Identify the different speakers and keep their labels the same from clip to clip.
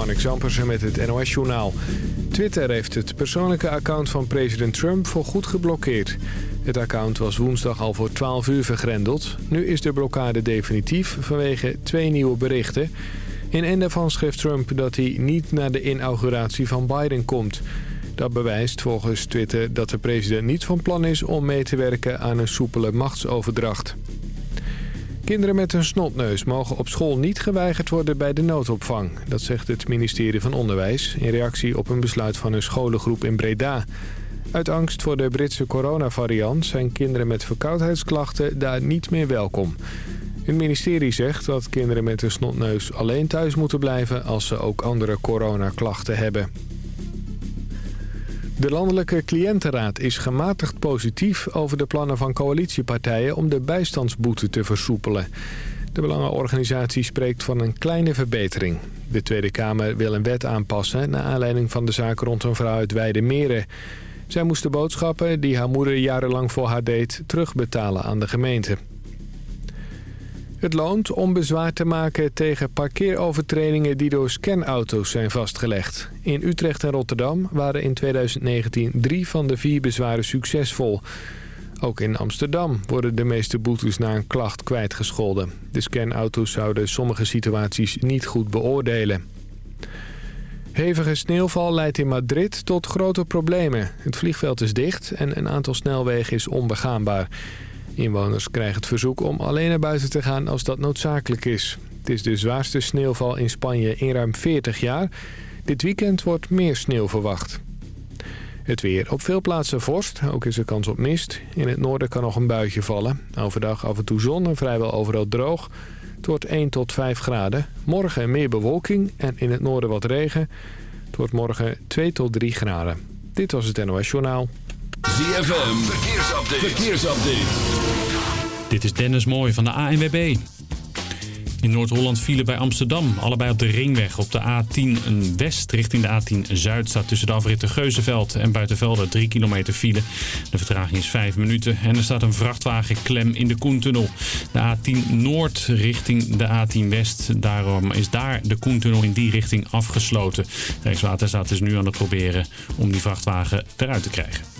Speaker 1: Marnik Zampersen met het NOS-journaal. Twitter heeft het persoonlijke account van president Trump voor goed geblokkeerd. Het account was woensdag al voor 12 uur vergrendeld. Nu is de blokkade definitief vanwege twee nieuwe berichten. In een daarvan schreef Trump dat hij niet naar de inauguratie van Biden komt. Dat bewijst volgens Twitter dat de president niet van plan is om mee te werken aan een soepele machtsoverdracht. Kinderen met een snotneus mogen op school niet geweigerd worden bij de noodopvang. Dat zegt het ministerie van Onderwijs in reactie op een besluit van een scholengroep in Breda. Uit angst voor de Britse coronavariant zijn kinderen met verkoudheidsklachten daar niet meer welkom. Het ministerie zegt dat kinderen met een snotneus alleen thuis moeten blijven als ze ook andere coronaklachten hebben. De Landelijke Cliëntenraad is gematigd positief over de plannen van coalitiepartijen om de bijstandsboete te versoepelen. De Belangenorganisatie spreekt van een kleine verbetering. De Tweede Kamer wil een wet aanpassen naar aanleiding van de zaak rond een vrouw uit Weidemeren. Zij moest de boodschappen die haar moeder jarenlang voor haar deed terugbetalen aan de gemeente. Het loont om bezwaar te maken tegen parkeerovertredingen die door scanauto's zijn vastgelegd. In Utrecht en Rotterdam waren in 2019 drie van de vier bezwaren succesvol. Ook in Amsterdam worden de meeste boetes na een klacht kwijtgescholden. De scanauto's zouden sommige situaties niet goed beoordelen. Hevige sneeuwval leidt in Madrid tot grote problemen. Het vliegveld is dicht en een aantal snelwegen is onbegaanbaar. Inwoners krijgen het verzoek om alleen naar buiten te gaan als dat noodzakelijk is. Het is de zwaarste sneeuwval in Spanje in ruim 40 jaar. Dit weekend wordt meer sneeuw verwacht. Het weer. Op veel plaatsen vorst, ook is er kans op mist. In het noorden kan nog een buitje vallen. Overdag af en toe zon en vrijwel overal droog. Het wordt 1 tot 5 graden. Morgen meer bewolking en in het noorden wat regen. Het wordt morgen 2 tot 3 graden. Dit was het NOS Journaal.
Speaker 2: ZFM, verkeersupdate. verkeersupdate.
Speaker 3: Dit is Dennis Mooij van de ANWB. In Noord-Holland vielen bij Amsterdam, allebei op de ringweg. Op de A10 West richting de A10 Zuid staat tussen de afritten Geuzenveld en Buitenvelden 3 kilometer file. De vertraging is 5 minuten en er staat een vrachtwagen klem in de Koentunnel. De A10 Noord richting de A10 West. Daarom is daar de Koentunnel in die richting afgesloten. Rijkswaterstaat is nu aan het proberen om die vrachtwagen eruit te krijgen.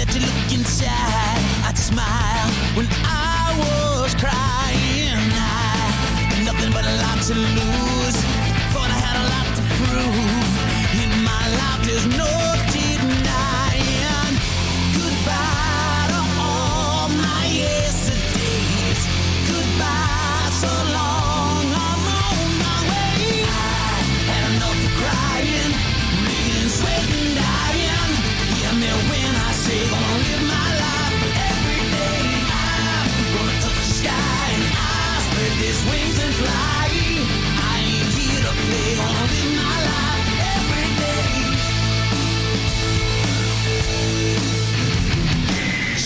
Speaker 4: Inside, I'd smile when I was crying. I nothing but a lot to lose. Thought I had a lot to prove. In my life, there's no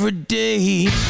Speaker 4: Every day.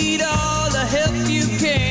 Speaker 5: help you can.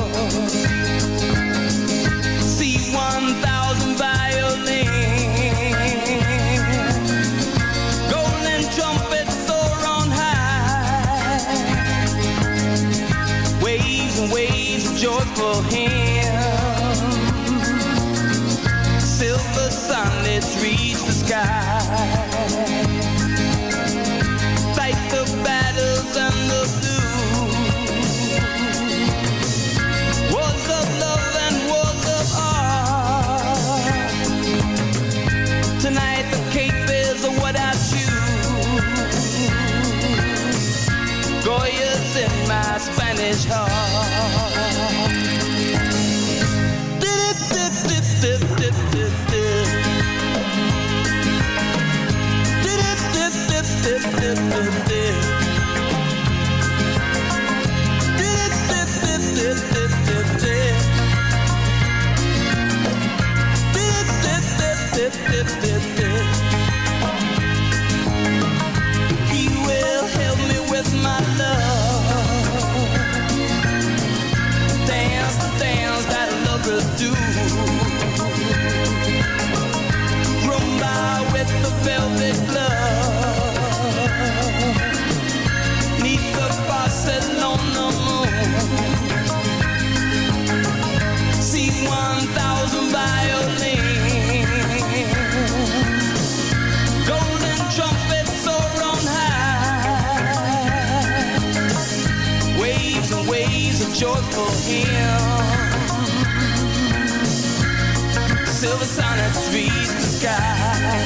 Speaker 5: short for him. Silver sonnets reach the sky.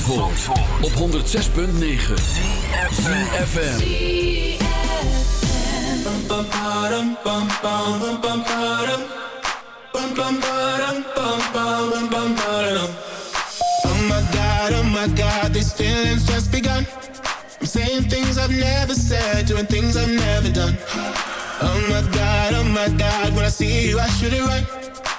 Speaker 2: Van Zandvoort, op 106.9 FM.
Speaker 6: Oh my god, oh my god, these feelings just begun. I'm saying things I've never said, doing things I've never done. Oh my god, oh my god, when I see you, I should it right.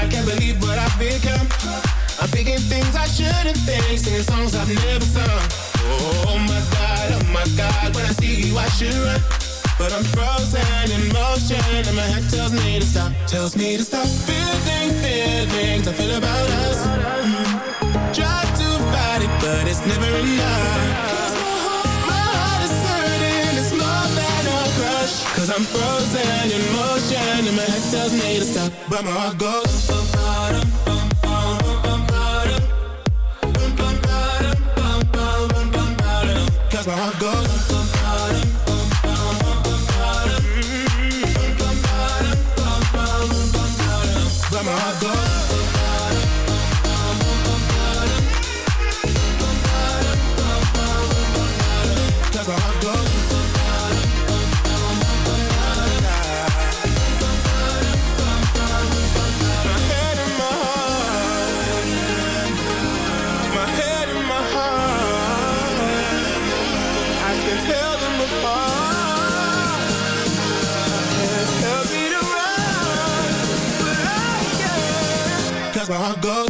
Speaker 6: god, can't believe what I've become. I'm thinking things I shouldn't think, singing songs I've never sung. Oh my god, oh my god, when I see you I should run. But I'm frozen in motion and my head tells me to stop, tells me to stop feeling feelings I feel about us. Try to fight it, but it's never enough. Cause I'm frozen in motion and my head tells me to stop, but my heart goes. Cause my heart goes. Goes.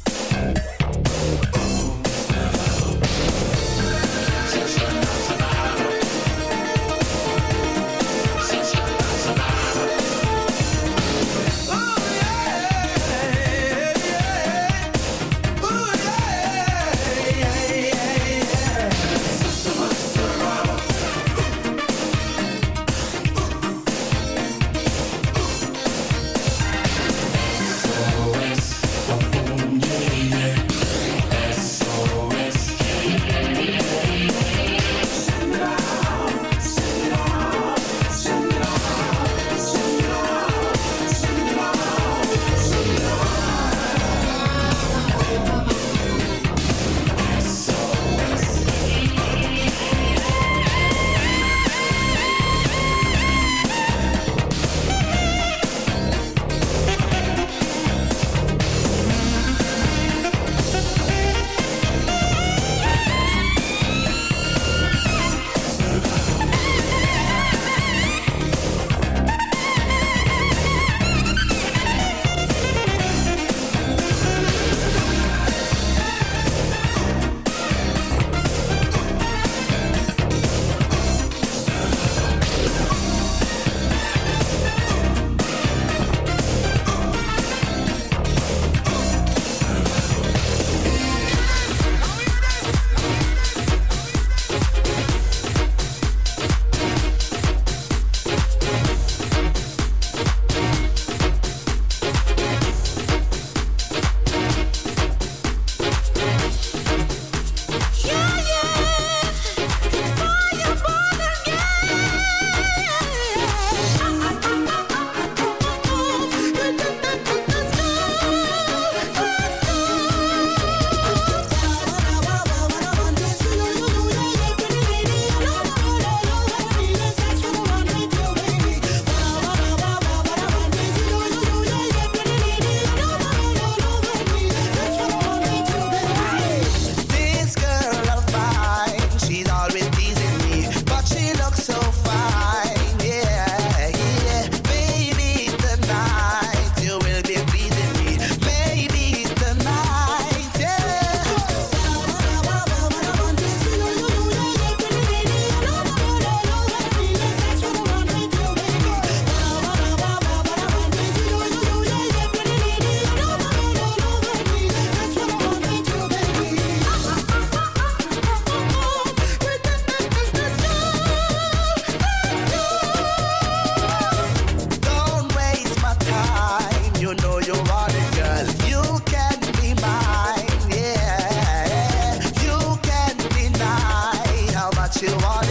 Speaker 2: still what